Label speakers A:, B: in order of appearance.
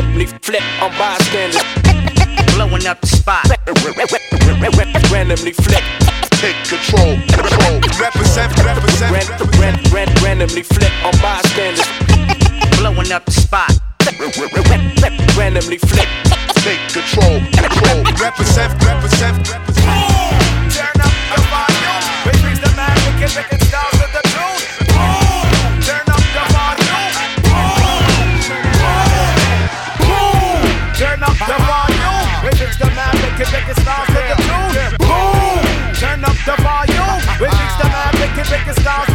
A: randomly flip on bystanders. Blowing up the spot. randomly flip.
B: Take control. control. Represent, represent,
A: represent. Ran, ran, randomly flip on bystanders.
C: Blowing up the spot.
A: randomly flip.
B: Take control. control. Represent. Dragon